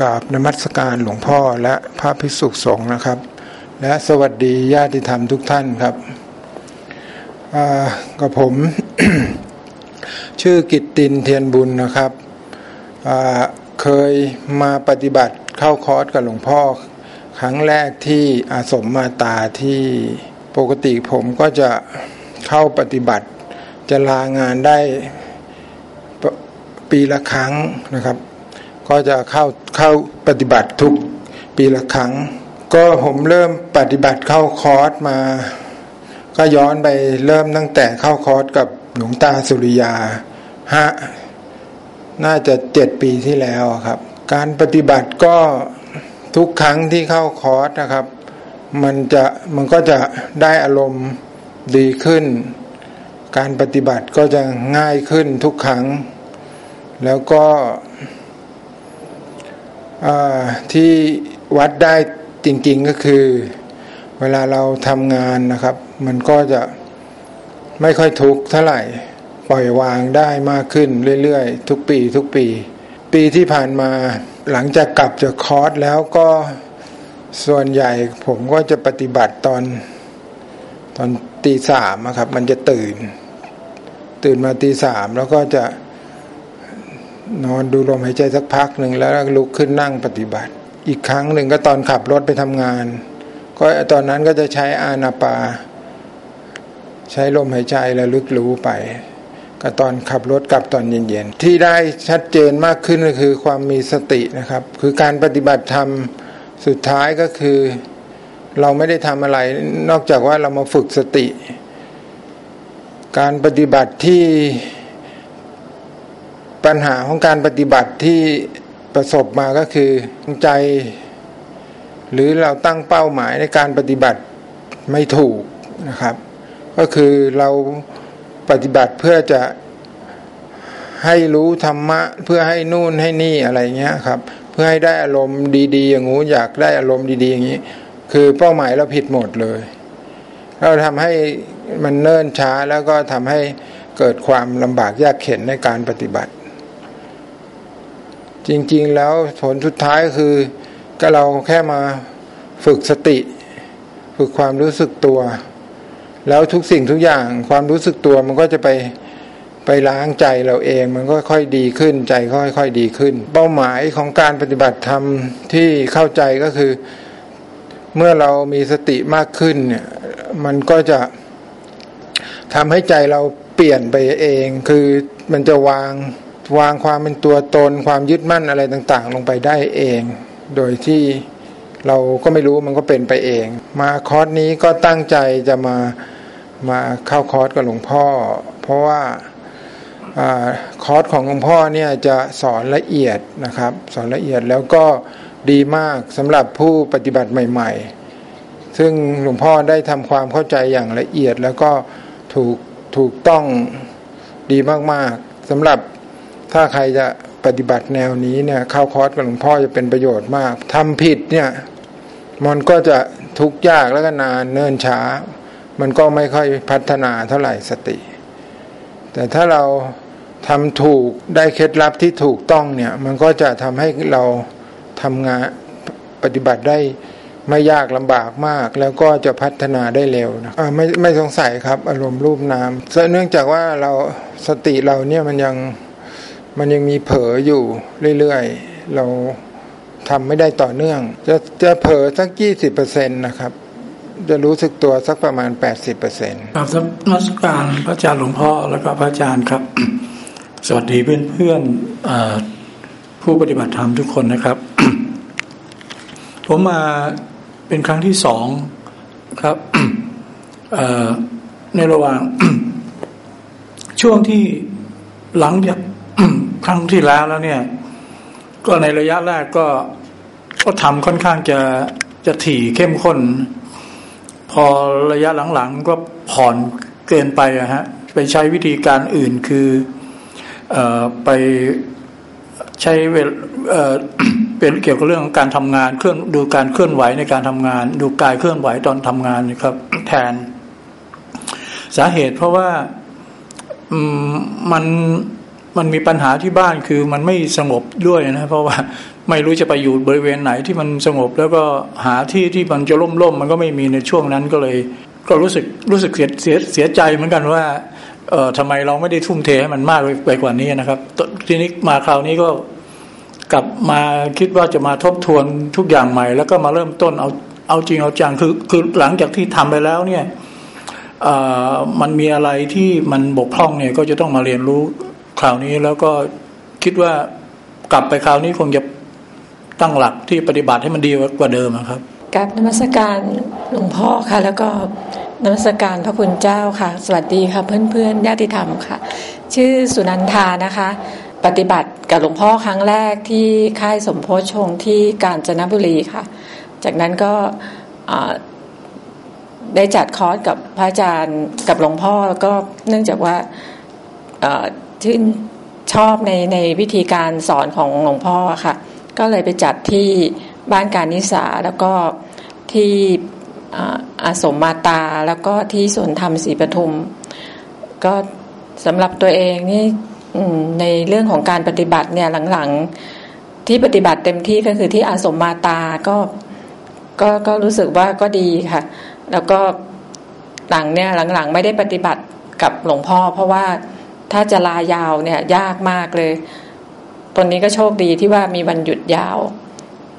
กราบนมัสการหลวงพ่อและพระภิกษุสงฆ์นะครับ และสวัสดีญาติธรรมทุกท่านครับกับผม ชื่อกิตตินเทียนบุญนะครับเคยมาปฏิบัติเข้าคอร์สกับหลวงพ่อ ครั้งแรกที่อาสมมาตาที่ปกติผมก็จะเข้าปฏิบัติจะลางานได้ปีละครั้งนะครับ ก็จะเข้าเข้าปฏิบัติทุกปีละครั้ง ก็ผมเริ่มปฏิบัติเข้าคอร์สมา ก็ย้อนไปเริ่มตั้งแต่เข้าคอร์สกับหลวงตาสุริยาฮะน่าจะเจ็ดปีที่แล้วครับ การปฏิบัติก็ทุกครั้งที่เข้าคอร์สนะครับ มันจะมันก็จะได้อารมณ์ดีขึ้น การปฏิบัติก็จะง่ายขึ้นทุกครั้ง แล้วก็ ที่วัดได้จริงๆก็คือ เวลาเราทำงานนะครับ มันก็จะไม่ค่อยทุกข์เท่าไหร่ปล่อยวางได้มากขึ้นเรื่อยๆ ทุกปีทุกปี ปีที่ผ่านมาหลังจากกลับจากคอร์สแล้วก็ส่วนใหญ่ผมก็จะปฏิบัติตอนตอนตีสามครับ มันจะตื่น ตื่นมาตีสามแล้วก็จะ นอนดูลมหายใจสักพักหนึ่งแล้วลุกขึ้นนั่งปฏิบัติ อีกครั้งหนึ่งก็ตอนขับรถไปทำงาน ก็ตอนนั้นก็จะใช้อานาปา ใช้ลมหายใจแล้วลึกรู้ไป ก็ตอนขับรถกลับตอนเย็นๆที่ได้ชัดเจนมากขึ้นก็คือความมีสตินะครับ คือการปฏิบัติธรรมสุดท้ายก็คือ เราไม่ได้ทำอะไร นอกจากว่าเรามาฝึกสติ การปฏิบัติที่ ปัญหาของการปฏิบัติที่ประสบมาก็คือใจ หรือเราตั้งเป้าหมายในการปฏิบัติไม่ถูกนะครับ ก็คือเราปฏิบัติเพื่อจะให้รู้ธรรมะ เพื่อให้นู่นให้นี่อะไรเงี้ยครับ เพื่อให้ได้อารมณ์ดีๆ อย่างงูอยากได้อารมณ์ดีๆอย่างนี้ คือเป้าหมายเราผิดหมดเลย เราทำให้มันเนิ่นช้าแล้วก็ทำให้เกิดความลำบากยากเข็นในการปฏิบัติ จริง ๆ แล้วผลสุดท้ายคือก็เราแค่มาฝึกสติ ฝึกความรู้สึกตัว แล้วทุกสิ่งทุกอย่างความรู้สึกตัวมันก็จะไปไปล้างใจเราเองมันก็ค่อยดีขึ้นใจค่อยๆดีขึ้น เป้าหมายของการปฏิบัติธรรมที่เข้าใจก็คือ เมื่อเรามีสติมากขึ้นเนี่ยมันก็จะทำให้ใจเราเปลี่ยนไปเอง คือมันจะวาง วางความเป็นตัวตนความยึดมั่นอะไรต่างๆ ลงไปได้เอง โดยที่เราก็ไม่รู้มันก็เป็นไปเอง มาคอร์สนี้ก็ตั้งใจจะมามาเข้าคอร์สกับหลวงพ่อ เพราะว่าอคอร์สของหลวงพ่อเนี่ยจะสอนละเอียดนะครับ สอนละเอียดแล้วก็ดีมากสำหรับผู้ปฏิบัติใหม่ ๆ ซึ่งหลวงพ่อได้ทำความเข้าใจอย่างละเอียดแล้วก็ถูกถูกต้องดีมากๆสำหรับ ถ้าใครจะปฏิบัติแนวนี้เนี่ยเข้าคอร์สกับหลวงพ่อจะเป็นประโยชน์มากทำผิดเนี่ยมันก็จะทุกข์ยากแล้วก็นานเนิ่นช้า มันก็ไม่ค่อยพัฒนาเท่าไหร่สติ แต่ถ้าเราทำถูกได้เคล็ดลับที่ถูกต้องเนี่ย มันก็จะทำให้เราทำงานปฏิบัติได้ไม่ยากลำบากมาก แล้วก็จะพัฒนาได้เร็วนะะไม่ไม่สงสัยครับ อารมณ์รูปนามเนื่องจากว่าเราสติเราเนี่ยมันยัง มันยังมีเผลออยู่เรื่อยๆ เราทำไม่ได้ต่อเนื่อง จะจะเผลอสักยี่สิบเปอร์เซ็นต์นะครับจะรู้สึกตัวสักประมาณแปดสิบเปอร์เซ็นต์ครับนักการพระอาจารย์หลวงพ่อแล้วก็พระอาจารย์ครับ สวัสดีเพื่อนเพื่อนผู้ปฏิบัติธรรมทุกคนนะครับ ผมมาเป็นครั้งที่สองครับในระหว่างช่วงที่หลังจาก ครั้งที่แล้วแล้วเนี่ย ก็ในระยะแรกก็ก็ทำค่อนข้างจะจะถี่เข้มข้น พอระยะหลังๆก็ผ่อนเกินไปอะฮะไปใช้วิธีการอื่นคือเอ่อไปใช้เวลเอ่อเป็นเกี่ยวกับเรื่องการทำงานเคลื่อนดูการเคลื่อนไหวในการทำงาน ดูกายเคลื่อนไหวตอนทำงานนะครับ แทน สาเหตุเพราะว่ามัน มันมีปัญหาที่บ้านคือมันไม่สงบด้วยนะเพราะว่าไม่รู้จะไปอยู่บริเวณไหนที่มันสงบ แล้วก็หาที่ที่มันจะล่มๆมันก็ไม่มีในช่วงนั้นก็เลย ก็รู้สึกรู้สึกเสียเสียเสียใจเหมือนกันว่าเออทำไมเราไม่ได้ทุ่มเทให้มันมากไปกว่านี้นะครับ ทีนี้มาคราวนี้ก็กลับมาคิดว่าจะมาทบทวนทุกอย่างใหม่ แล้วก็มาเริ่มต้นเอาเอาจริงเอาจังคือคือหลังจากที่ทำไปแล้วเนี่ยมันมีอะไรที่มันบกพร่องเนี่ยก็จะต้องมาเรียนรู้ คราวนี้แล้วก็คิดว่ากลับไปคราวนี้คงจะตั้งหลักที่ปฏิบัติให้มันดีกว่าเดิมครับกับนมัสการหลวงพ่อค่ะ แล้วก็นมัสการพระคุณเจ้าค่ะ สวัสดีค่ะ เพื่อนๆญาติธรรมค่ะ ชื่อสุนันทานะคะ ปฏิบัติกับหลวงพ่อครั้งแรกที่ค่ายสมโพชงที่กาญจนบุรีค่ะ จากนั้นก็ได้จัดคอร์สกับพระอาจารย์กับหลวงพ่อแล้วก็เนื่องจากว่า ชื่นชอบในในวิธีการสอนของหลวงพ่อค่ะ ก็เลยไปจัดที่บ้านการนิสาแล้วก็ที่อาสมมาตาแล้วก็ที่สวนธรรมศรีปทุม ก็สำหรับตัวเองนี่ในเรื่องของการปฏิบัติเนี่ยหลังๆที่ปฏิบัติเต็มที่ก็คือที่อาสมมาตาก็ก็ก็รู้สึกว่าก็ดีค่ะ แล้วก็หลังเนี่ยหลังๆ ไม่ได้ปฏิบัติกับหลวงพ่อ เพราะว่า ถ้าจะลายาวเนี่ยยากมากเลย ตอนนี้ก็โชคดีที่ว่ามีวันหยุดยาว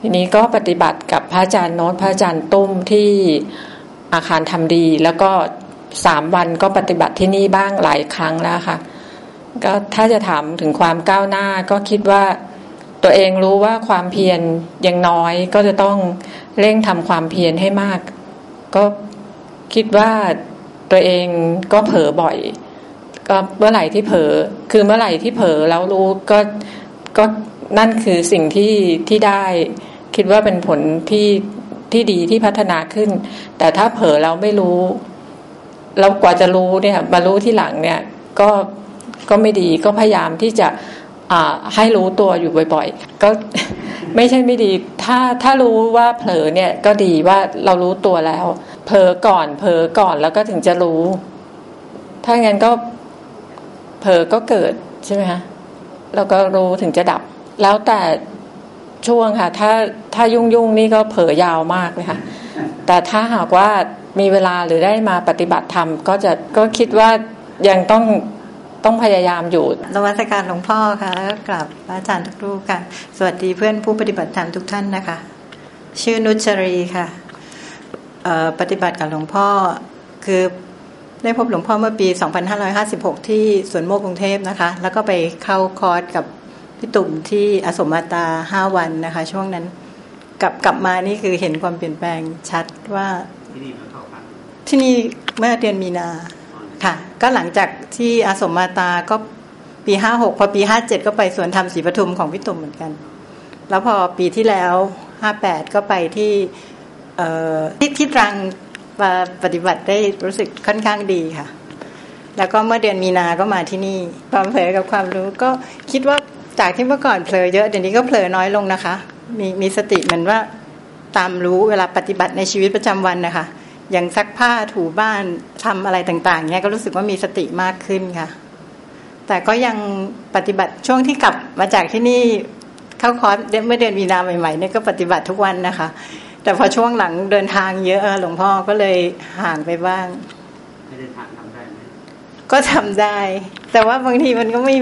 ทีนี้ก็ปฏิบัติกับพระอาจารย์โน้ตพระอาจารย์ตุ้มที่อาคารทำดี แล้วก็สามวันก็ปฏิบัติที่นี่บ้างหลายครั้งแล้วค่ะ ก็ถ้าจะถามถึงความก้าวหน้าก็คิดว่าตัวเองรู้ว่าความเพียรยังน้อยก็จะต้องเร่งทำความเพียรให้มาก ก็คิดว่าตัวเองก็เผลอบ่อย ก็เมื่อไหร่ที่เผลอคือเมื่อไหร่ที่เผลอแล้วรู้ก็ก็นั่นคือสิ่งที่ที่ได้คิดว่าเป็นผลที่ที่ดีที่พัฒนาขึ้น แต่ถ้าเผลอเราไม่รู้เรากว่าจะรู้เนี่ยมารู้ที่หลังเนี่ยก็ก็ไม่ดีก็พยายามที่จะให้รู้ตัวอยู่บ่อย ๆ ก็ไม่ใช่ไม่ดี ถ้าถ้ารู้ว่าเผลอเนี่ยก็ดีว่าเรารู้ตัวแล้ว เผลอก่อน เผลอก่อนแล้วก็ถึงจะรู้ ถ้างั้นก็ เผลอก็เกิดใช่ไหมคะแล้วก็รู้ถึงจะดับ แล้วแต่ช่วงค่ะ ถ้าถ้ายุ่งยุ่งนี่ก็เผลอยาวมากเลยค่ะ แต่ถ้าหากว่ามีเวลาหรือได้มาปฏิบัติธรรมก็จะก็คิดว่ายังต้องต้องพยายามอยู่นวัตการหลวงพ่อค่ะแล้วก็กราบอาจารย์ทุกรูปค่ะ สวัสดีเพื่อนผู้ปฏิบัติธรรมทุกท่านนะคะ ชื่อนุชรีค่ะปฏิบัติกับหลวงพ่อคือ ได้พบหลวงพ่อเมื่อปี 2556 ที่สวนโมกกรุงเทพนะคะ แล้วก็ไปเข้าคอร์สกับพี่ตุ่มที่อสมมาตาห้าวันนะคะ ช่วงนั้นกลับกลับมานี่คือเห็นความเปลี่ยนแปลงชัดว่า ที่นี่เมื่อเดือนมีนาค่ะ ก็หลังจากที่อาสมมาตาก็ปีห้าหกพอปีห้าเจ็ดก็ไปสวนธรรมศรีปทุมของพี่ตุ่มเหมือนกัน แล้วพอปีที่แล้วห้าแปดก็ไปที่ที่ที่ตรัง ปฏิบัติได้รู้สึกค่อนข้างดีค่ะ แล้วก็เมื่อเดือนมีนาก็มาที่นี่ ความเผลอกับความรู้ก็คิดว่าจากที่เมื่อก่อนเผลอเยอะเดี๋ยวนี้ก็เผลอน้อยลงนะคะ มีมีสติเหมือนว่าตามรู้เวลาปฏิบัติในชีวิตประจำวันนะคะอย่างซักผ้าถูบ้านทำอะไรต่างๆเนี้ยก็รู้สึกว่ามีสติมากขึ้นค่ะ แต่ก็ยังปฏิบัติช่วงที่กลับมาจากที่นี่เข้าคอร์สเมื่อเดือนมีนาใหม่ๆเนี่ยก็ปฏิบัติทุกวันนะคะ แต่พอช่วงหลังเดินทางเยอะหลวงพ่อก็เลยห่างไปบ้างไม่ได้ทำได้ไหมก็ทำได้ แต่ว่าบางทีมันก็ไม่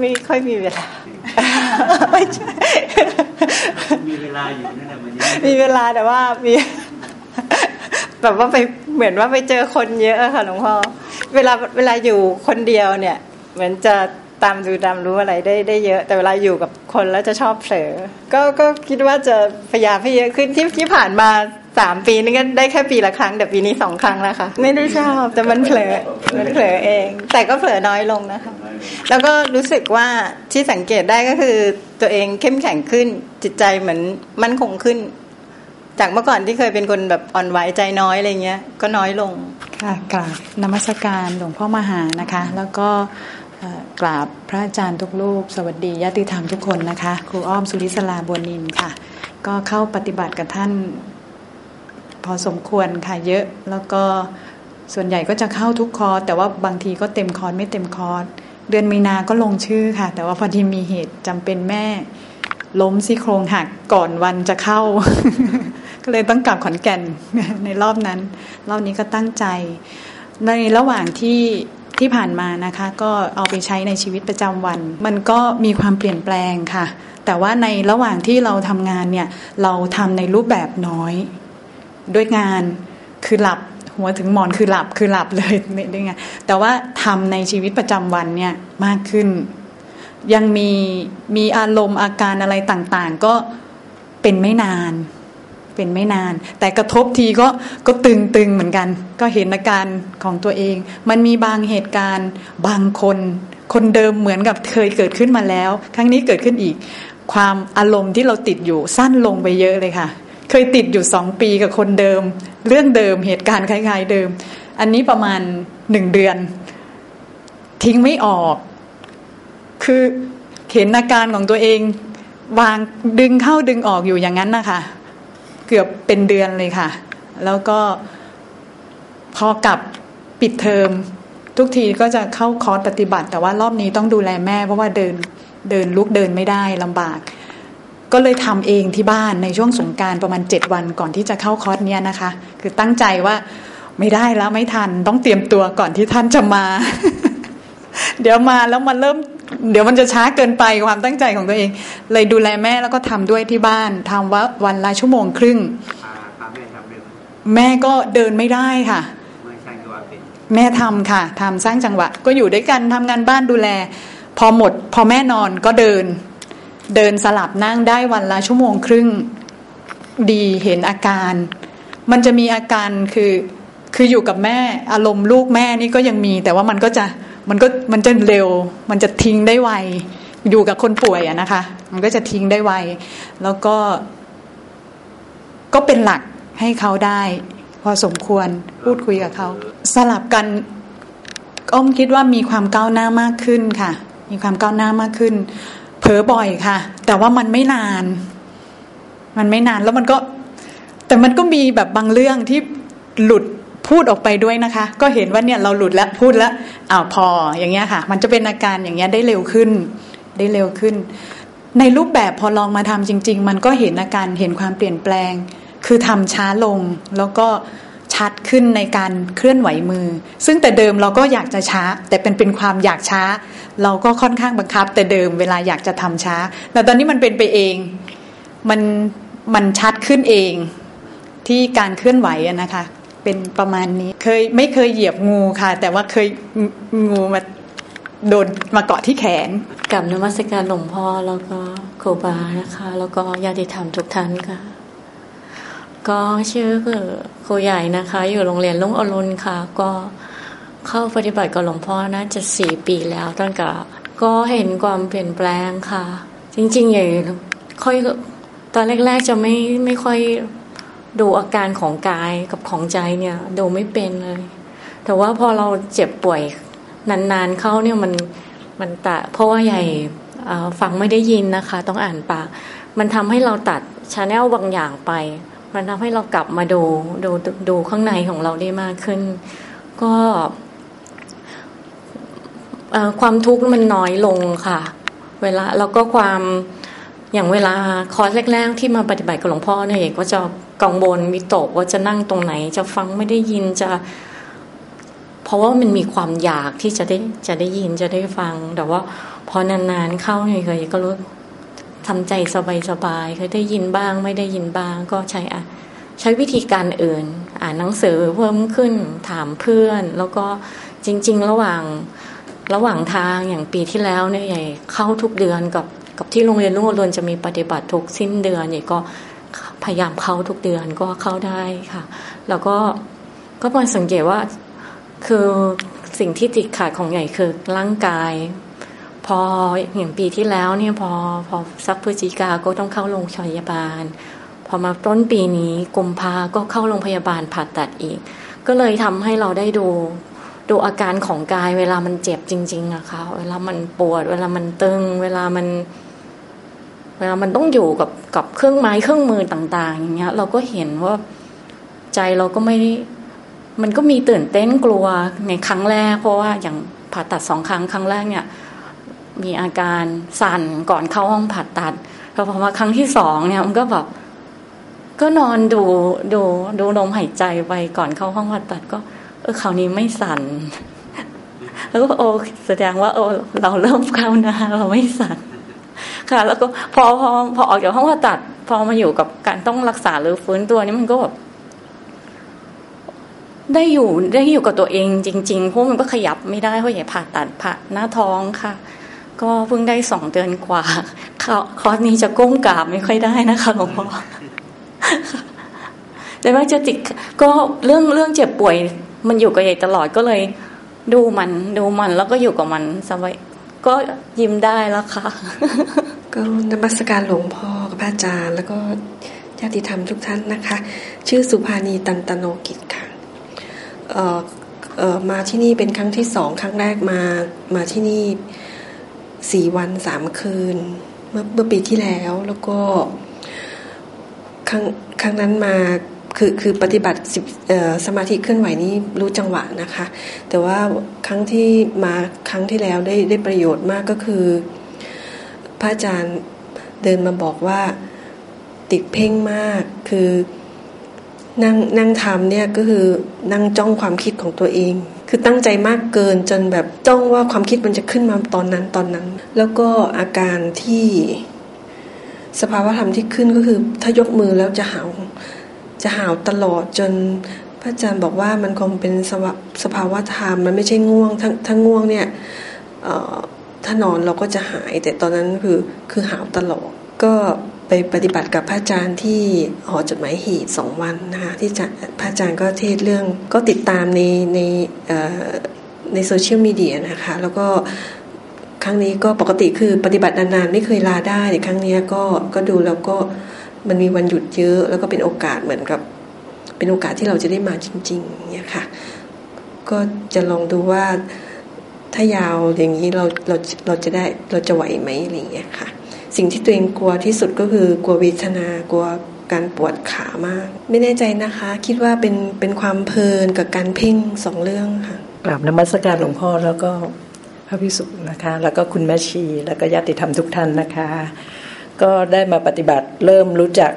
ไม่ค่อยมีเวลาไม่ใช่มีเวลาอยู่นั่นแหละมันมีเวลาแต่ว่ามีแบบว่าไปเหมือนว่าไปเจอคนเยอะค่ะหลวงพ่อเวลาเวลาอยู่คนเดียวเนี่ย เหมือนจะ ตามดูตามรู้อะไรได้ได้เยอะ แต่เวลาอยู่กับคนแล้วจะชอบเผลอก็ก็คิดว่าจะพยายามให้เยอะขึ้นที่ที่ผ่านมาสามปีนี่ก็ได้แค่ปีละครั้งแต่ปีนี้สองครั้งแล้วค่ะ ไม่ได้ชอบแต่มันเผลอมันเผลอเอง แต่ก็เผลอน้อยลงนะคะ แล้วก็รู้สึกว่าที่สังเกตได้ก็คือตัวเองเข้มแข็งขึ้นจิตใจเหมือนมั่นคงขึ้น จากเมื่อก่อนที่เคยเป็นคนแบบอ่อนไหวใจน้อยอะไรเงี้ย ก็น้อยลงค่ะกราบนมัสการหลวงพ่อมหานะคะ แล้วก็ กราบพระอาจารย์ทุกรูปสวัสดีญาติธรรมทุกคนนะคะ ครูอ้อมสุริศลาบัวนินค่ะ ก็เข้าปฏิบัติกับท่าน พอสมควรค่ะเยอะแล้วก็ส่วนใหญ่ก็จะเข้าทุกคอร์สแต่ว่าบางทีก็เต็มคอร์สไม่เต็มคอร์สเดือนมีนาก็ลงชื่อค่ะ แต่ว่าพอดีมีเหตุจำเป็นแม่ ล้มซี่โครงหักก่อนวันจะเข้า ก็เลยต้องกลับขอนแก่นในรอบนั้น รอบนี้ก็ตั้งใจ ในระหว่างที่ ที่ผ่านมานะคะก็เอาไปใช้ในชีวิตประจำวัน มันก็มีความเปลี่ยนแปลงค่ะ แต่ว่าในระหว่างที่เราทำงานเนี่ยเราทำในรูปแบบน้อย ด้วยงานคือหลับหัวถึงหมอนคือหลับคือหลับเลยด้วยไงแต่ว่าทำในชีวิตประจำวันเนี่ยมากขึ้น ยังมีมีอารมณ์อาการอะไรต่างๆ ก็เป็นไม่นาน เป็นไม่นาน แต่กระทบทีก็ก็ตึงๆเหมือนกัน ก็เห็นอาการของตัวเอง มันมีบางเหตุการณ์บางคน คนเดิมเหมือนกับเคยเกิดขึ้นมาแล้ว ครั้งนี้เกิดขึ้นอีก ความอารมณ์ที่เราติดอยู่สั้นลงไปเยอะเลยค่ะ เคยติดอยู่สองปีกับคนเดิม เรื่องเดิมเหตุการณ์คล้ายๆเดิม อันนี้ประมาณหนึ่งเดือน ทิ้งไม่ออก คือเห็นอาการของตัวเอง วางดึงเข้าดึงออกอยู่อย่างนั้นนะคะ เกือบเป็นเดือนเลยค่ะ แล้วก็พอกลับปิดเทอม ทุกทีก็จะเข้าคอร์สปฏิบัติ แต่ว่ารอบนี้ต้องดูแลแม่ เพราะว่าเดินเดินลุกเดินไม่ได้ลำบาก ก็เลยทำเองที่บ้านในช่วงสงการประมาณเจ็ดวันก่อนที่จะเข้าคอร์สเนี้ยนะคะ คือตั้งใจว่าไม่ได้แล้วไม่ทันต้องเตรียมตัวก่อนที่ท่านจะมา เดี๋ยวมาแล้วมันเริ่ม เดี๋ยวมันจะช้าเกินไปความตั้งใจของตัวเอง เลยดูแลแม่แล้วก็ทำด้วยที่บ้านทำว่าวันละชั่วโมงครึ่งพาพาแม่ทำเรื่องแม่ก็เดินไม่ได้ค่ะเมื่อช่างจังหวะเป็นแม่ทำค่ะทำสร้างจังหวะ ก็อยู่ด้วยกันทำงานบ้านดูแล พอหมด พอแม่นอนก็เดิน เดินสลับนั่งได้วันละชั่วโมงครึ่งดีเห็นอาการ มันจะมีอาการคือคืออยู่กับแม่อารมณ์ลูกแม่นี่ก็ยังมี แต่ว่ามันก็จะ มันก็มันจะเร็ว มันจะทิ้งได้ไว อยู่กับคนป่วยอะนะคะ มันก็จะทิ้งได้ไว แล้วก็ ก็เป็นหลักให้เขาได้ พอสมควรพูดคุยกับเขา สลับกันอ้อมคิดว่ามีความก้าวหน้ามากขึ้นค่ะ มีความก้าวหน้ามากขึ้น เผลอบ่อยค่ะ แต่ว่ามันไม่นาน มันไม่นานแล้วมันก็ แต่มันก็มีแบบบางเรื่องที่หลุด พูดออกไปด้วยนะคะ ก็เห็นว่าเนี่ยเราหลุดแล้วพูดแล้วอ้าวพออย่างเงี้ยค่ะ มันจะเป็นอาการอย่างเงี้ยได้เร็วขึ้น ได้เร็วขึ้น ในรูปแบบพอลองมาทำจริง ๆ มันก็เห็นอาการเห็นความเปลี่ยนแปลง คือทำช้าลงแล้วก็ชัดขึ้นในการเคลื่อนไหวมือ ซึ่งแต่เดิมเราก็อยากจะช้า แต่เป็นเป็นความอยากช้า เราก็ค่อนข้างบังคับ แต่เดิมเวลาอยากจะทำช้า แต่ตอนนี้มันเป็นไปเองมันมันชัดขึ้นเองที่การเคลื่อนไหวนะคะ เป็นประมาณนี้ เคยไม่เคยเหยียบงูค่ะ แต่ว่าเคยงูมาโดนมาเกาะที่แขนกับนมัสการหลวงพ่อแล้วก็ครูบานะคะ แล้วก็ญาติธรรมทุกท่านค่ะ ก็ชื่อคือครูใหญ่นะคะ อยู่โรงเรียนลุงอรุณค่ะ ก็เข้าปฏิบัติกับหลวงพ่อน่าจะสี่ปีแล้วตั้งแต่ก็เห็นความเปลี่ยนแปลงค่ะ จริงๆใหญ่ค่อยตอนแรกๆจะไม่ไม่ค่อย ดูอาการของกายกับของใจเนี่ยดูไม่เป็นเลย แต่ว่าพอเราเจ็บป่วยนานๆเข้าเนี่ยมันมันตะเพราะว่าใหญ่ฟังไม่ได้ยินนะคะ ต้องอ่านปากมันทำให้เราตัด channel บางอย่างไป มันทำให้เรากลับมาดูดูดูข้างในของเราได้มากขึ้น ก็ความทุกข์มันน้อยลงค่ะ เวลาแล้วก็ความ อย่างเวลาคอร์สแรกๆที่มาปฏิบัติกับหลวงพ่อเนี่ยเอกก็จะกังวลวิตกว่าจะนั่งตรงไหน จะฟังไม่ได้ยินจะ เพราะว่ามันมีความอยากที่จะได้จะได้ยินจะได้ฟัง แต่ว่าพอนานๆเข้าเนี่ยเคยก็รู้ทำใจสบายๆเคยได้ยินบ้าง ไม่ได้ยินบ้างก็ใช้อะใช้วิธีการอื่น อ่านหนังสือเพิ่มขึ้นถามเพื่อน แล้วก็จริง ๆ ระหว่างระหว่างทางอย่างปีที่แล้วเนี่ยใหญ่เข้าทุกเดือนกับ กับที่โรงเรียนลุงอรุณจะมีปฏิบัติทุกสิ้นเดือนใหญ่ก็พยายามเข้าทุกเดือนก็เข้าได้ค่ะ แล้วก็ก็มาสังเกตว่าคือสิ่งที่ติดขาดของใหญ่คือร่างกาย พออย่างปีที่แล้วเนี่ยพอพอสักพฤศจิกาก็ต้องเข้าโรงพยาบาล พอมาต้นปีนี้กุมภาก็เข้าโรงพยาบาลผ่าตัดอีก ก็เลยทำให้เราได้ดูดูอาการของกายเวลามันเจ็บจริงๆอะค่ะเวลามันปวด เวลามันตึง เวลามัน ลามันต้องอยู่กับกับเครื่องไม้เครื่องมือต่าง ๆ อย่างเงี้ย เราก็เห็นว่าใจเราก็ไม่มันก็มีตื่นเต้นกลัวในครั้งแรก เพราะว่าอย่างผ่าตัดสองครั้งครั้งแรกเนี่ย มีอาการสั่นก่อนเข้าห้องผ่าตัดพอพอมาครั้งที่สองเนี่ยมันก็แบบก็นอนดูดูดูลมหายใจไปก่อนเข้าห้องผ่าตัดก็ เออคราวนี้ไม่สั่นแล้วก็โอแสดงว่าโอเราเริ่มเข้านาเราไม่สั่น ค่ะ แล้วก็พอพอพอออกจากห้องผ่าตัด พอมาอยู่กับการต้องรักษาหรือฟื้นตัวนี่มันก็แบบได้อยู่ได้อยู่กับตัวเองจริงๆเพราะมันก็ขยับไม่ได้เพราะอย่าผ่าตัดผ่าหน้าท้องค่ะ ก็เพิ่งได้สองเดือนกว่าคอร์สนี้จะก้มกราบไม่ค่อยได้นะคะหลวงพ่อแต่ว่าจะติดก็เรื่องเรื่องเจ็บป่วย มันอยู่กับใหญ่ตลอดก็เลย ดูมันดูมันแล้วก็อยู่กับมันสบายก็ยิ้มได้แล้วค่ะ ก็นมัสการหลวงพ่อกับพระอาจารย์ แล้วก็ญาติธรรมทุกท่านนะคะ ชื่อสุภานีตันตโนกิจค่ะเอ่อเอ่อมาที่นี่เป็นครั้งที่สองครั้งแรกมามาที่นี่สี่วันสามคืน เมื่อเมื่อปีที่แล้วแล้วก็ครั้งครั้งนั้นมาคือคือปฏิบัติสมาธิเคลื่อนไหวนี้รู้จังหวะนะคะ แต่ว่าครั้งที่มาครั้งที่แล้วได้ได้ประโยชน์มากก็คือ ระอาจารย์เดินมาบอกว่าติดเพ่งมากคือนั่งนั่งทำเนี่ยก็คือนั่งจ้องความคิดของตัวเอง คือตั้งใจมากเกินจนแบบจ้องว่าความคิดมันจะขึ้นมาตอนนั้นตอนนั้น แล้วก็อาการที่สภาวะธรรมที่ขึ้นก็คือ ถ้ายกมือแล้วจะหาวจะหาวตลอดจนพระอาจารย์บอกว่ามันคงเป็นสภาวะธรรมมันไม่ใช่ง่วงถ้าถ้าง่วงเนี่ย ถ้านอนเราก็จะหาย แต่ตอนนั้นคือคือหาวตลอดก็ไปปฏิบัติกับพระอาจารย์ที่หอจดหมายหีดสองวันนะคะที่พระอาจารย์ก็เทศเรื่องก็ติดตามในในในโซเชียลมีเดียนะคะ แล้วก็ครั้งนี้ก็ปกติคือปฏิบัตินานๆ ไม่เคยลาได้แต่ครั้งนี้ก็ก็ดูแล้วก็มันมีวันหยุดเยอะ แล้วก็เป็นโอกาสเหมือนกับ เป็นโอกาสที่เราจะได้มาจริงๆเนี่ยค่ะ ก็จะลองดูว่า ถ้ายาวอย่างนี้เราเราเราจะได้เราจะไหวไหมอะไรอย่างเงี้ยค่ะ สิ่งที่ตัวเองกลัวที่สุดก็คือกลัวเวทนากลัวการปวดขามาก ไม่แน่ใจนะคะ คิดว่าเป็นเป็นความเพลินกับการเพ่งสองเรื่องค่ะกราบนมัสการหลวงพ่อแล้วก็พระพิสุนะคะ แล้วก็คุณแม่ชีแล้วก็ญาติธรรมทุกท่านนะคะ ก็ได้มาปฏิบัติเริ่มรู้จัก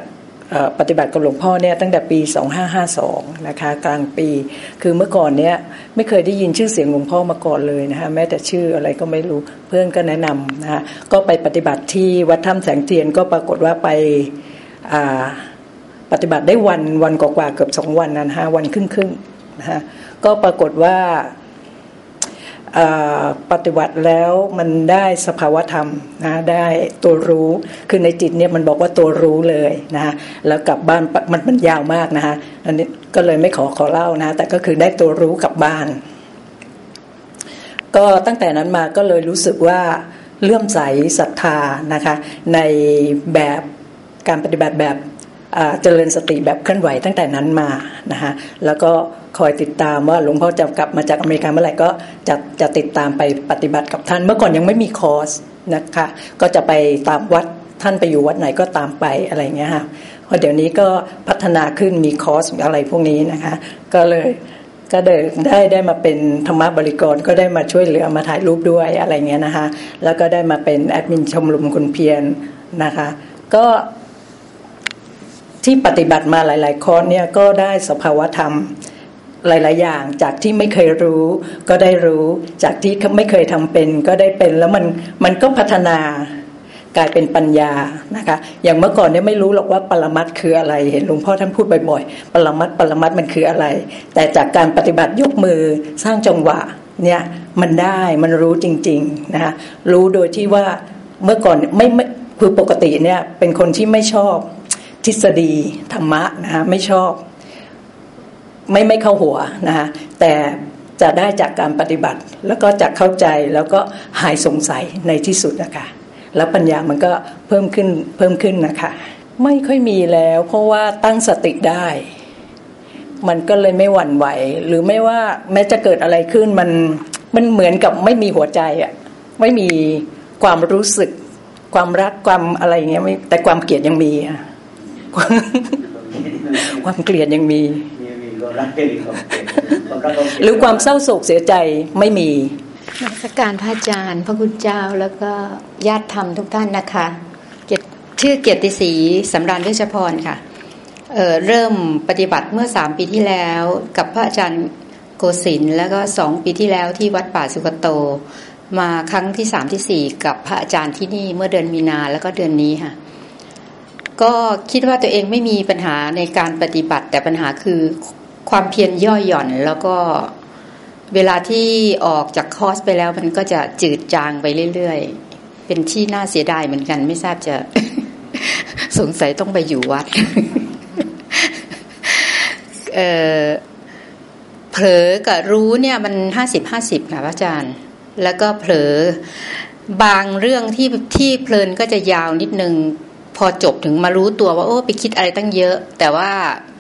ปฏิบัติกับหลวงพ่อเนี่ยตั้งแต่ปี 2552 นะคะกลางปีคือเมื่อก่อนเนี้ยไม่เคยได้ยินชื่อเสียงหลวงพ่อมาก่อนเลยนะคะแม้แต่ชื่ออะไรก็ไม่รู้เพื่อนก็แนะนำนะคะก็ไปปฏิบัติที่วัดถ้ำแสงเทียนก็ปรากฏว่าไปปฏิบัติได้วันวันกว่าเกือบสองวันนะฮะวันครึ่งครึ่งนะฮะก็ปรากฏว่า ปฏิบัติแล้วมันได้สภาวธรรมนะได้ตัวรู้คือในจิตเนี่ยมันบอกว่าตัวรู้เลยนะแล้วกลับบ้านมันมันยาวมากนะฮะอันนี้ก็เลยไม่ขอขอเล่านะแต่ก็คือได้ตัวรู้กลับบ้าน ก็ตั้งแต่นั้นมาก็เลยรู้สึกว่าเลื่อมใสศรัทธานะคะในแบบการปฏิบัติแบบเจริญสติแบบเคลื่อนไหวตั้งแต่นั้นมานะคะแล้วก็ คอยติดตามว่าหลวงพ่อจะกลับมาจากอเมริกาเมื่อไหร่ก็จะจะติดตามไปปฏิบัติกับท่าน เมื่อก่อนยังไม่มีคอร์สนะคะ ก็จะไปตามวัดท่านไปอยู่วัดไหนก็ตามไปอะไรเงี้ยค่ะพอเดี๋ยวนี้ก็พัฒนาขึ้นมีคอร์สอะไรพวกนี้นะคะ ก็เลยก็ได้ได้ได้มาเป็นธรรมบริกรก็ได้มาช่วยเหลือมาถ่ายรูปด้วยอะไรเงี้ยนะคะ แล้วก็ได้มาเป็นแอดมินชมรมคุณเพียรนะคะ ก็ที่ปฏิบัติมาหลาย ๆ คอร์สเนี่ยก็ได้สภาวธรรม หลาย ๆ อย่างจากที่ไม่เคยรู้ ก็ได้รู้จากที่ไม่เคยทำเป็น ก็ได้เป็นแล้วมันมันก็พัฒนากลายเป็นปัญญานะคะ อย่างเมื่อก่อนเนี่ยไม่รู้หรอกว่าปรมัตคืออะไร เห็นหลวงพ่อท่านพูดบ่อยๆ ปรมัตปรมัตมันคืออะไร แต่จากการปฏิบัติยกมือสร้างจังหวะเนี่ยมันได้มันรู้จริงๆนะคะรู้โดยที่ว่าเมื่อก่อนไม่ไม่คือปกติเนี่ยเป็นคนที่ไม่ชอบทฤษฎีธรรมะนะคะไม่ชอบ ไม่ไม่เข้าหัวนะคะแต่จะได้จากการปฏิบัติ แล้วก็จะเข้าใจแล้วก็หายสงสัยในที่สุดนะคะแล้วปัญญามันก็เพิ่มขึ้นเพิ่มขึ้นนะคะไม่ค่อยมีแล้ว เพราะว่าตั้งสติได้ มันก็เลยไม่หวั่นไหว หรือไม่ว่าแม้จะเกิดอะไรขึ้นมันมันเหมือนกับไม่มีหัวใจอะไม่มีความรู้สึก ความรักความอะไรเงี้ยแต่ความเกลียดยังมีอะความเกลียดยังมี หรือความเศร้าโศกเสียใจไม่มีนักการพระอาจารย์ พระคุณเจ้าแล้วก็ญาติธรรมทุกท่านนะคะเกียรติชื่อเกียรติศรีสำราญเวชพรค่ะเเริ่มปฏิบัติเมื่อสามปีที่แล้ว กับพระอาจารย์โกศินแล้วก็สองปีที่แล้วที่วัดป่าสุกโต มาครั้งที่สามที่สี่กับพระอาจารย์ที่นี่เมื่อเดือนมีนาแล้วก็เดือนนี้ค่ะ ก็คิดว่าตัวเองไม่มีปัญหาในการปฏิบัติแต่ปัญหาคือ ความเพียรย่อหย่อนแล้วก็เวลาที่ออกจากคอร์สไปแล้ว มันก็จะจืดจางไปเรื่อยๆ เป็นที่น่าเสียดายเหมือนกัน ไม่ทราบจะสงสัยต้องไปอยู่วัดเเผลอกับรู้เนี่ยมันห้าสิบห้าสิบค่ะพระอาจารย์ แล้วก็เผลอบางเรื่องที่ที่เพลินก็จะยาวนิดนึง พอจบถึงมารู้ตัวว่า โอ้ ไปคิดอะไรตั้งเยอะ แต่ว่า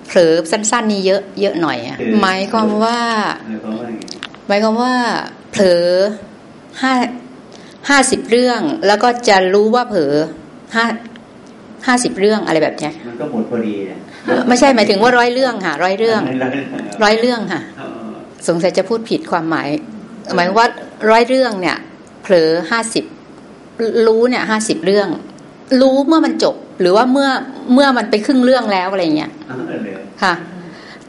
เผลอสั้น ๆ นี่เยอะเยอะหน่อยอะหมายความว่าหมายความว่าเผลอห้าห้าสิบเรื่อง แล้วก็จะรู้ว่าเผลอห้าห้าสิบเรื่องอะไรแบบเนี้ยมันก็หมดพอดีเนี่ยไม่ใช่หมายถึงว่าร้อยเรื่องค่ะร้อยเรื่อง ร้อยเรื่องค่ะสงสัยจะพูดผิดความหมาย หมายว่าร้อยเรื่องเนี่ยเผลอห้าสิบรู้เนี่ยห้าสิบเรื่อง รู้เมื่อมันจบ หรือว่าเมื่อเมื่อมันไปครึ่งเรื่องแล้วอะไรเงี้ย ค่ะ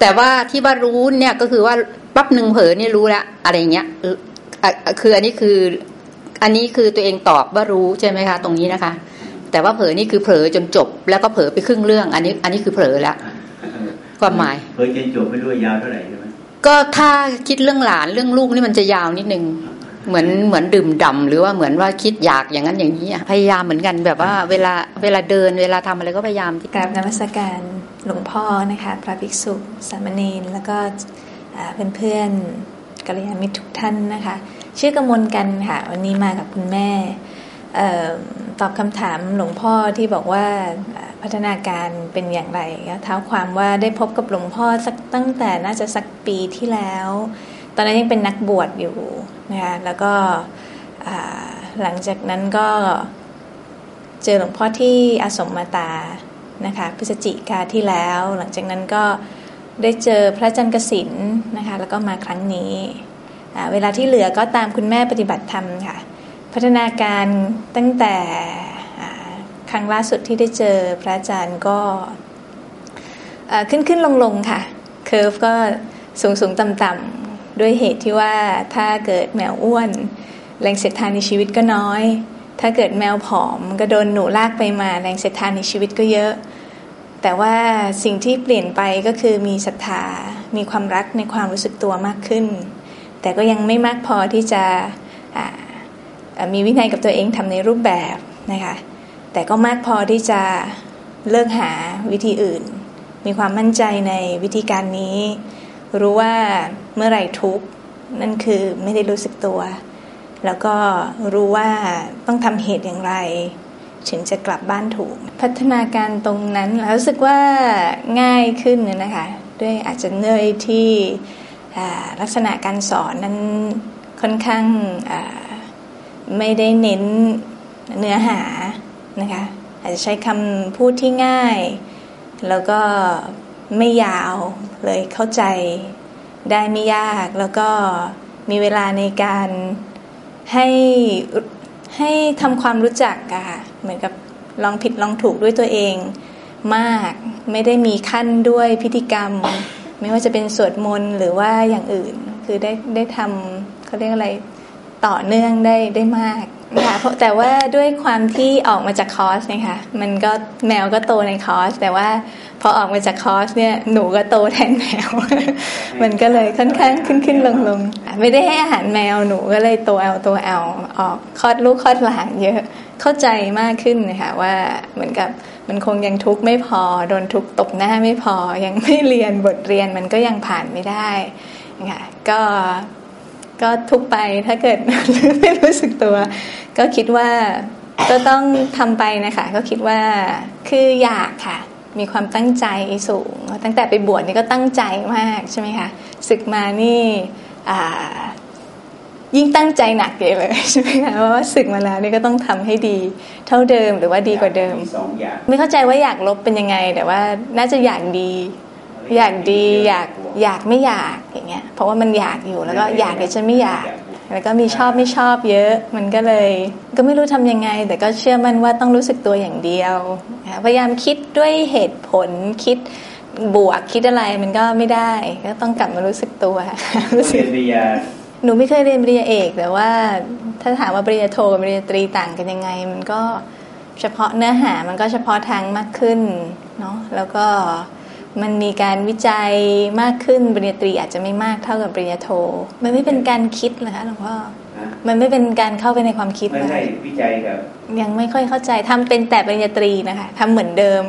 แต่ว่าที่ว่ารู้เนี่ยก็คือว่าปั๊บหนึ่งเผลอเนี่ยรู้แล้วอะไรเงี้ยคืออันนี้คือ อันนี้คือตัวเองตอบว่ารู้ใช่ไหมคะ ตรงนี้นะคะ แต่ว่าเผลอนี่คือเผลอจนจบ แล้วก็เผลอไปครึ่งเรื่อง อันนี้ อันนี้คือเผลอแล้วความหมายเผลอจนจบไม่รู้ยาวเท่าไหร่ใช่ไหมก็ถ้าคิดเรื่องหลานเรื่องลูกนี่มันจะยาวนิดนึงเหมือนเหมือนดื่มดำหรือว่าเหมือนว่าคิดอยากอย่างนั้นอย่างนี้พยายามเหมือนกันแบบว่าเวลาเวลาเดินเวลาทำอะไรก็พยายามที่กราบนมัสการ หลวงพ่อนะคะพระภิกษุสามเณรแล้วก็เพื่อนๆกัลยาณมิตรทุกท่านนะคะ ชื่อกมลกันค่ะวันนี้มากับคุณแม่ตอบคำถามหลวงพ่อที่บอกว่าพัฒนาการเป็นอย่างไรเท้าความว่าได้พบกับหลวงพ่อสักตั้งแต่น่าจะสักปีที่แล้ว ตอนนั้นยังเป็นนักบวชอยู่นะคะแล้วก็หลังจากนั้นก็เจอหลวงพ่อที่อาสมมาตา นะคะพฤศจิกาที่แล้ว หลังจากนั้นก็ได้เจอพระจันทร์กสินนะคะแล้วก็มาครั้งนี้ เวลาที่เหลือก็ตามคุณแม่ปฏิบัติธรรมค่ะ พัฒนาการตั้งแต่ครั้งล่าสุดที่ได้เจอพระอาจารย์ก็ขึ้นขึ้นลงลงค่ะ เคอร์ฟก็สูงสูงต่ำต่ำด้วยเหตุที่ว่าถ้าเกิดแมวอ้วน แรงเสียดทานในชีวิตก็น้อย ถ้าเกิดแมวผอมก็โดนหนูลากไปมาแรงเสียดทานในชีวิตก็เยอะ แต่ว่าสิ่งที่เปลี่ยนไปก็คือมีศรัทธา มีความรักในความรู้สึกตัวมากขึ้น แต่ก็ยังไม่มากพอที่จะมีวินัยกับตัวเองทำในรูปแบบนะคะ แต่ก็มากพอที่จะเลิกหาวิธีอื่น มีความมั่นใจในวิธีการนี้ รู้ว่าเมื่อไหร่ทุกนั่นคือไม่ได้รู้สึกตัว แล้วก็รู้ว่าต้องทำเหตุอย่างไร ถึงจะกลับบ้านถูก พัฒนาการตรงนั้นรู้สึกว่าง่ายขึ้นนะคะ ด้วยอาจจะเนื่อยที่ลักษณะการสอนนั้นค่อนข้างไม่ได้เน้นเนื้อหานะคะอาจจะใช้คำพูดที่ง่าย แล้วก็ไม่ยาวเลยเข้าใจได้ไม่ยาก แล้วก็มีเวลาในการ ให้ให้ทำความรู้จักอะค่ะเหมือนกับลองผิดลองถูกด้วยตัวเองมากไม่ได้มีขั้นด้วยพิธีกรรม ไม่ว่าจะเป็นสวดมนต์หรือว่าอย่างอื่น คือได้ได้ทำเขาเรียกอะไรต่อเนื่องได้ได้มากค่ะเพราะแต่ว่าด้วยความที่ออกมาจากคอร์สเนี่ยค่ะมันก็แมวก็โตในคอร์ส แต่ว่าพอออกมาจากคอร์สเนี่ยหนูก็โตแทนแมว มันก็เลยค่อนข้างขึ้นขึ้นลงลง ไม่ได้ให้อาหารแมวหนูก็เลยโตเอาตัวเอาออกคลอดลูกคลอดหลานเยอะเข้าใจมากขึ้นนะคะว่าเหมือนกับมันคงยังทุกข์ไม่พอ โดนทุกข์ตบหน้าไม่พอ ยังไม่เรียนบทเรียนมันก็ยังผ่านไม่ได้ค่ะก็ก็ทุกไปถ้าเกิดไม่รู้สึกตัว ก็คิดว่าก็ต้องทำไปนะคะ ก็คิดว่าคืออยากค่ะ มีความตั้งใจสูง ตั้งแต่ไปบวชนี่ก็ตั้งใจมากใช่ไหมคะศึกมานี่ ยิ่งตั้งใจหนักเลยใช่ไหมคะเพราะว่าศึกมาแล้วนี่ก็ต้องทำให้ดีเท่าเดิมหรือว่าดีกว่าเดิมไม่เข้าใจว่าอยากลบเป็นยังไง แต่ว่าน่าจะอยากดี อยากดีอยากอยากไม่อยากอย่างเงี้ยเพราะว่ามันอยากอยู่แล้วก็อยากเดี๋ยวฉันไม่อยากแล้วก็มีชอบไม่ชอบเยอะ มันก็เลย ก็ไม่รู้ทำยังไง แต่ก็เชื่อมันว่าต้องรู้สึกตัวอย่างเดียวพยายามคิดด้วยเหตุผลคิด บวกคิดอะไรมันก็ไม่ได้ ก็ต้องกลับมารู้สึกตัวรู้สึกเรียหนูไม่เคยเรียนปริญญาเอกแต่ว่า ถ้าถามว่าปริญญาโทกับปริญญาตรีต่างกันยังไง มันก็เฉพาะเนื้อหามันก็เฉพาะทางมากขึ้นเนาะแล้วก็มันมีการวิจัยมากขึ้นปริญญาตรีอาจจะไม่มากเท่ากับปริญญาโท มันไม่เป็นการคิดเหรอคะหลวงพ่อ มันไม่เป็นการเข้าไปในความคิดไม่ใช่วิจัยกับยังไม่ค่อยเข้าใจทำเป็นแต่ปริญญาตรีนะคะทำเหมือนเดิม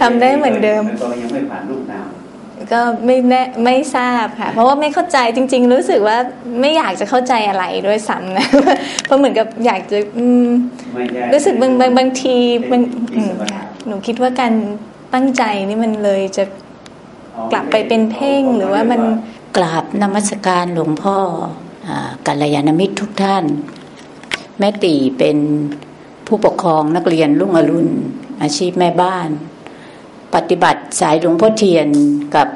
ทำได้เหมือนเดิมก็ยังไม่ผ่านรูปนามก็ไม่แน่ไม่ทราบค่ะ เพราะว่าไม่เข้าใจจริง ๆ รู้สึกว่าไม่อยากจะเข้าใจอะไรด้วยซ้ำนะเพราะเหมือนกับอยากจะรู้สึกบางบางบางทีมันหนูคิดว่าการตั้งใจนี่มันเลยจะกลับไปเป็นเพ่งหรือว่ามันกราบนมัสการหลวงพ่อ กัลยาณมิตรทุกท่าน แม่ตีเป็นผู้ปกครองนักเรียนรุ่งอรุณ อาชีพแม่บ้าน ปฏิบัติสายหลวงพ่อเทียนกับ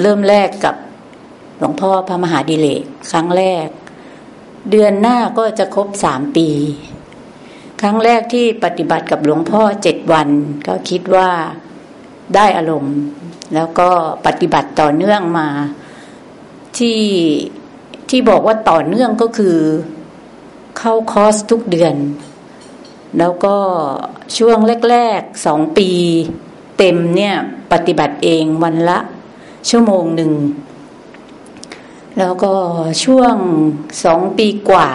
เริ่มแรกกับหลวงพ่อพระมหาดิเลกครั้งแรก เดือนหน้าก็จะครบสามปี ครั้งแรกที่ปฏิบัติกับหลวงพ่อเจ็ดวัน ก็คิดว่าได้อารมณ์ แล้วก็ปฏิบัติต่อเนื่องมาที่ ที่บอกว่าต่อเนื่องก็คือเข้าคอร์สทุกเดือน แล้วก็ช่วงแรกๆสองปี เต็มเนี่ยปฏิบัติเองวันละ ชั่วโมงหนึ่ง แล้วก็ช่วงสองปีกว่า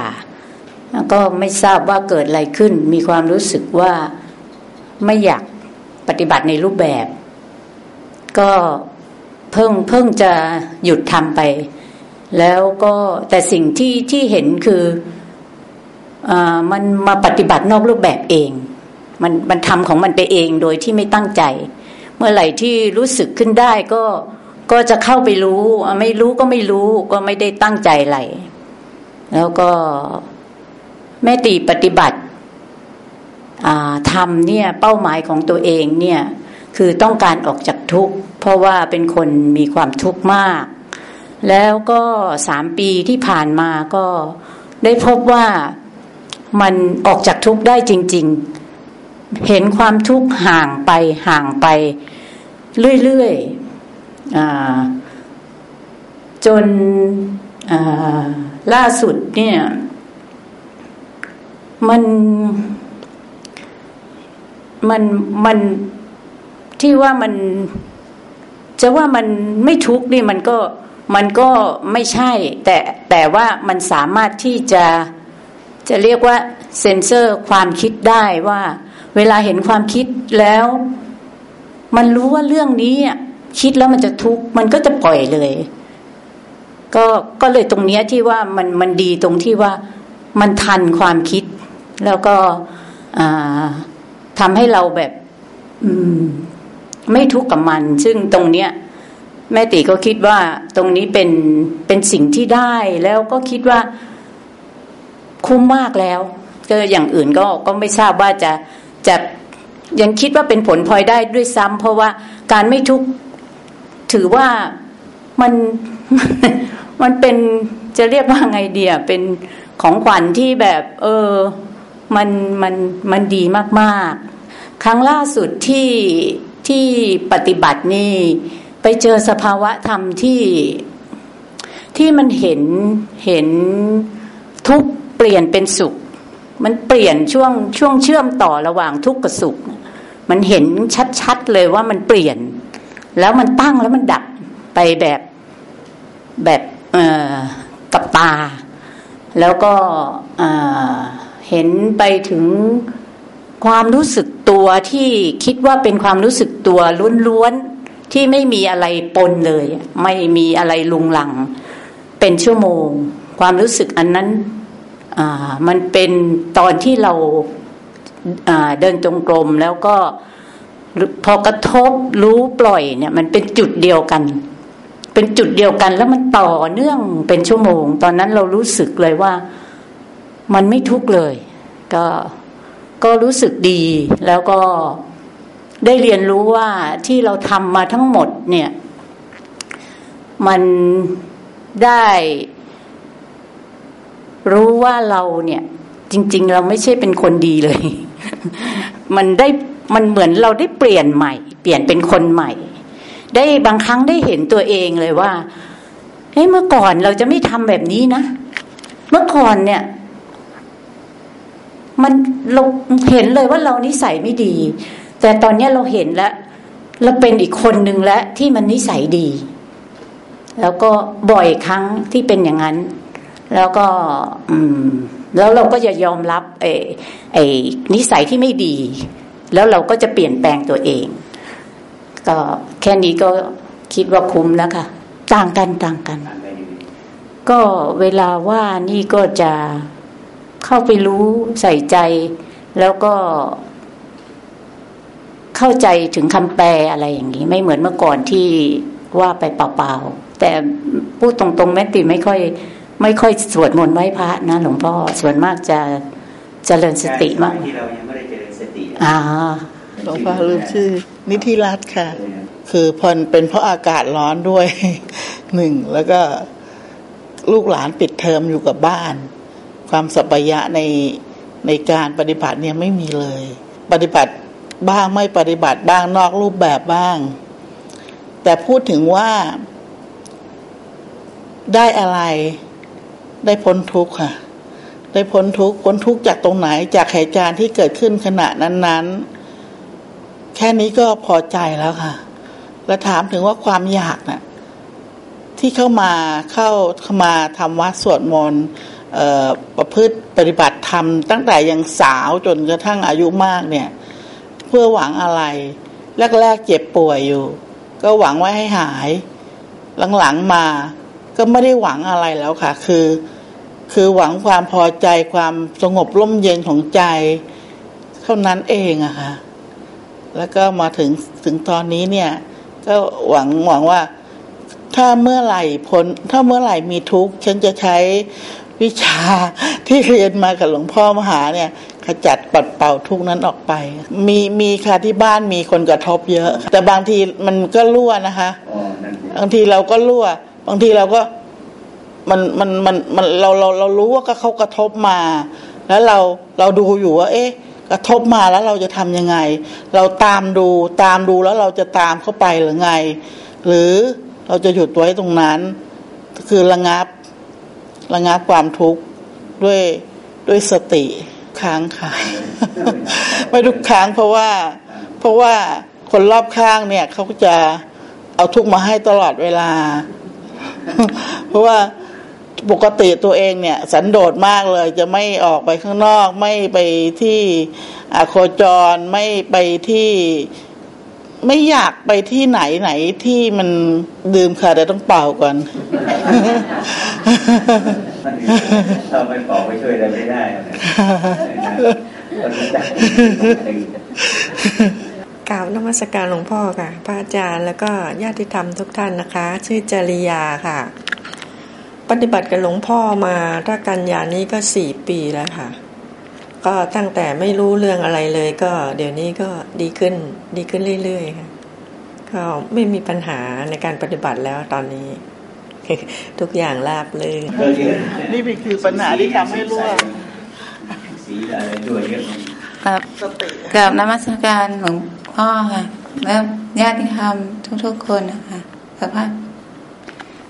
ก็ไม่ทราบว่าเกิดอะไรขึ้น มีความรู้สึกว่าไม่อยากปฏิบัติในรูปแบบ ก็เพิ่งเพิ่งจะหยุดทำไป แล้วก็แต่สิ่งที่ที่เห็นคืออมันมาปฏิบัตินอกรูปแบบเอง มันมันทำของมันไปเองโดยที่ไม่ตั้งใจ เมื่อไหร่ที่รู้สึกขึ้นได้ก็ก็จะเข้าไปรู้ ไม่รู้ก็ไม่รู้ก็ไม่ได้ตั้งใจอะไรแล้วก็แม่ตีปฏิบัติทำเนี่ยเป้าหมายของตัวเองเนี่ยคือต้องการออกจากทุกข์ เพราะว่าเป็นคนมีความทุกข์มาก แล้วก็สามปีที่ผ่านมาก็ได้พบว่ามันออกจากทุกข์ได้จริง ๆ เห็นความทุกข์ห่างไปห่างไป เรื่อยๆจนล่าสุดเนี่ย มันมันมันที่ว่ามัน จะว่ามันไม่ทุกข์นี่มันก็ มันก็ไม่ใช่ แต่แต่ว่ามันสามารถที่จะจะเรียกว่าเซ็นเซอร์ความคิดได้ว่า เวลาเห็นความคิดแล้ว มันรู้ว่าเรื่องนี้คิดแล้วมันจะทุกข์มันก็จะปล่อยเลย ก็ก็เลยตรงเนี้ยที่ว่ามันมันดีตรงที่ว่ามันทันความคิด แล้วก็ทำให้เราแบบ อืม ไม่ทุกข์กับมัน ซึ่งตรงเนี้ย แม่ตีก็คิดว่าตรงนี้เป็นเป็นสิ่งที่ได้แล้วก็คิดว่าคุ้มมากแล้วก็อย่างอื่นก็ก็ไม่ทราบว่าจะจะยังคิดว่าเป็นผลพลอยได้ด้วยซ้ำเพราะว่าการไม่ทุกถือว่ามันมันเป็นจะเรียกว่าไงเดียเป็นของขวัญที่แบบ เออ มันมันมันดีมาก ๆ ครั้งล่าสุดที่ที่ปฏิบัตินี่ ไปเจอสภาวะธรรมที่ที่มันเห็นเห็นทุกเปลี่ยนเป็นสุข มันเปลี่ยนช่วงช่วงเชื่อมต่อระหว่างทุกข์กับสุข มันเห็นชัดๆเลยว่ามันเปลี่ยน แล้วมันตั้งแล้วมันดับไปแบบแบบเอ่อกับตา แล้วก็เห็นไปถึงความรู้สึกตัวที่คิดว่าเป็นความรู้สึกตัวล้วนๆ ที่ไม่มีอะไรปนเลย ไม่มีอะไรลุงหลัง เป็นชั่วโมง ความรู้สึกอันนั้นมันเป็นตอนที่เราเดินจงกรมแล้วก็พอกระทบรู้ปล่อยเนี่ย มันเป็นจุดเดียวกัน เป็นจุดเดียวกันแล้วมันต่อเนื่องเป็นชั่วโมง ตอนนั้นเรารู้สึกเลยว่ามันไม่ทุกข์เลย ก็ก็รู้สึกดีแล้วก็ ได้เรียนรู้ว่าที่เราทำมาทั้งหมดเนี่ย มันได้รู้ว่าเราเนี่ย จริง ๆ เราไม่ใช่เป็นคนดีเลย มันได้มันเหมือนเราได้เปลี่ยนใหม่ เปลี่ยนเป็นคนใหม่ ได้บางครั้งได้เห็นตัวเองเลยว่าเฮ้ยเมื่อก่อนเราจะไม่ทำแบบนี้นะ เมื่อก่อนเนี่ย มันเราเห็นเลยว่าเรานิสัยไม่ดี แต่ตอนนี้เราเห็นแล้วเราเป็นอีกคนหนึ่งแล้วที่มันนิสัยดี แล้วก็บ่อยครั้งที่เป็นอย่างนั้น แล้วก็แล้วเราก็จะยอมรับไอ้ไอ้นิสัยที่ไม่ดี แล้วเราก็จะเปลี่ยนแปลงตัวเอง ก็แค่นี้ก็คิดว่าคุ้มแล้วค่ะต่างกันต่างกัน ก็เวลาว่านี่ก็จะเข้าไปรู้ใส่ใจ แล้วก็ เข้าใจถึงคำแปลอะไรอย่างนี้ ไม่เหมือนเมื่อก่อนที่ว่าไปเปล่าๆแต่พูดตรงๆแม่ติไม่ค่อย ไม่ค่อยสวดมนต์ไหว้พระนะหลวงพ่อส่วนมากจะเจริญสติมากที่เรายังไม่ได้เจริญสติอ่าหลวงพ่อลืมชื่อ นิธิรัตน์ค่ะ คือพอเป็นเพราะอากาศร้อนด้วยหนึ่งแล้วก็ลูกหลานปิดเทอมอยู่กับบ้าน ความสัปยะในในการปฏิบัติเนี่ยไม่มีเลย ปฏิบัติ บ้างไม่ปฏิบัติบ้างนอกรูปแบบบ้าง แต่พูดถึงว่า ได้อะไร ได้พ้นทุกข์ค่ะ ได้พ้นทุกข์พ้นทุกข์จากตรงไหนจากเหตุการณ์ที่เกิดขึ้นขณะนั้น ๆ แค่นี้ก็พอใจแล้วค่ะ แล้วถามถึงว่าความอยากน่ะ ที่เข้ามาเข้าเข้ามาทำวัดสวดมนต์ประพฤติปฏิบัติธรรมตั้งแต่ยังสาวจนกระทั่งอายุมากเนี่ย เพื่อหวังอะไร แรกๆเจ็บป่วยอยู่ ก็หวังไว้ให้หาย หลังๆมา ก็ไม่ได้หวังอะไรแล้วค่ะ คือ คือหวังความพอใจความสงบร่มเย็นของใจ เท่านั้นเองอะค่ะ แล้วก็มาถึงถึงตอนนี้เนี่ย ก็หวังหวังว่า ถ้าเมื่อไหร่พ้นถ้าเมื่อไหร่มีทุกข์ฉันจะใช้ วิชาที่เรียนมากับหลวงพ่อมหาเนี่ยขจัดปัดเป่าทุกนั้นออกไป มีมีค่ะที่บ้านมีคนกระทบเยอะ แต่บางทีมันก็รั่วนะคะบางทีเราก็รั่ว บางทีเราก็มันมันมันมันเราเราเรารู้ว่าก็เขากระทบมา แล้วเราเราดูอยู่ว่า เอ๊ะกระทบมาแล้วเราจะทำยังไง เราตามดูตามดูแล้วเราจะตามเข้าไปหรือไง หรือเราจะหยุดไว้ตรงนั้น คือระงับ ระงับความทุกข์ด้วยด้วยสติค้างค่ะ ไม่ทุกครั้งเพราะว่า เพราะว่าคนรอบข้างเนี่ยเขาจะเอาทุกข์มาให้ตลอดเวลา เพราะว่าปกติตัวเองเนี่ย สันโดษมากเลย จะไม่ออกไปข้างนอก ไม่ไปที่อาโคจรไม่ไปที่ ไม่อยากไปที่ไหนไหนที่มันดื่มค่ะแต่ต้องเป่าก่อนเราไปบอกไปช่วยอะไรไม่ได้นะกล่าวนมัสการหลวงพ่อค่ะ พระอาจารย์แล้วก็ญาติธรรมทุกท่านนะคะ ชื่อจริยาค่ะ ปฏิบัติกับหลวงพ่อมาถ้ากันยานี้ก็สี่ปีแล้วค่ะ ก็ตั้งแต่ไม่รู้เรื่องอะไรเลย ก็เดี๋ยวนี้ก็ดีขึ้น ดีขึ้นเรื่อยๆค่ะก็ไม่มีปัญหาในการปฏิบัติแล้วตอนนี้ ทุกอย่างราบเลยนี่เป็นคือปัญหาที่ทำให้รั่วสีอะไรด้วยเยอะกับกับนมัสการหลวงพ่อค่ะแล้วญาติธรรมทุกๆคนนะคะสภาพ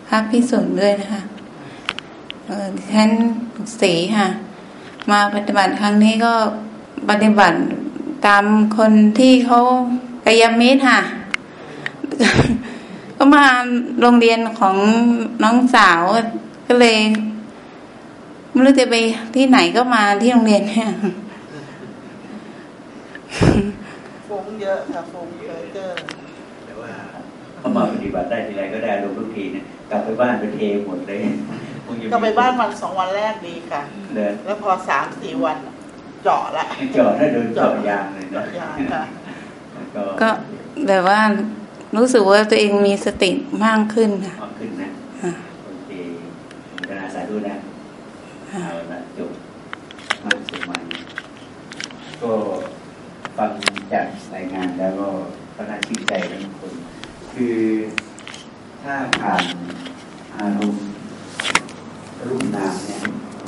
ภาพพิสุทธิ์ด้วยนะคะเออฉันสีค่ะ มาปฏิบัติครั้งนี้ก็ปฏิบัติตามคนที่เขากายมิตรค่ะ ก็มาโรงเรียนของน้องสาวก็เลยไม่รู้จะไปที่ไหนก็มาที่โรงเรียนเนี่ยฟงเยอะค่ะฟงเยอะเกินแต่ว่าเข้ามาปฏิบัติได้ทีไรก็ได้ลงทุกทีเนี่ยกลับไปบ้านไปเทหมดเลยคงจะมี ก็ไปบ้านวันสองวันแรกดีค่ะ เดินแล้วพอสามสี่วัน เจาะละเจาะถ้าโดนเจาะยางเลยนะยางค่ะก็ก็แบบว่ารู้สึกว่าตัวเองมีสติมากขึ้นค่ะมากขึ้นนะอ่าโอเคมุทนาสาธุนะเอาละจบมาสุดมันก็ฟังจากรายงานแล้วก็ก็น่าชื่นใจกันทุกคน คือถ้าผ่านอารมณ์ รุ่นนามเนี่ย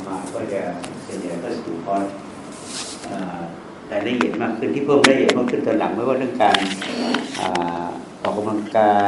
มาก็จะเป็นอย่างก็สู่คอร์สรายละเอียดมากขึ้นที่เพิ่มรายละเอียดมากขึ้นตอนหลังไม่ว่าเรื่องการออกกำลังกา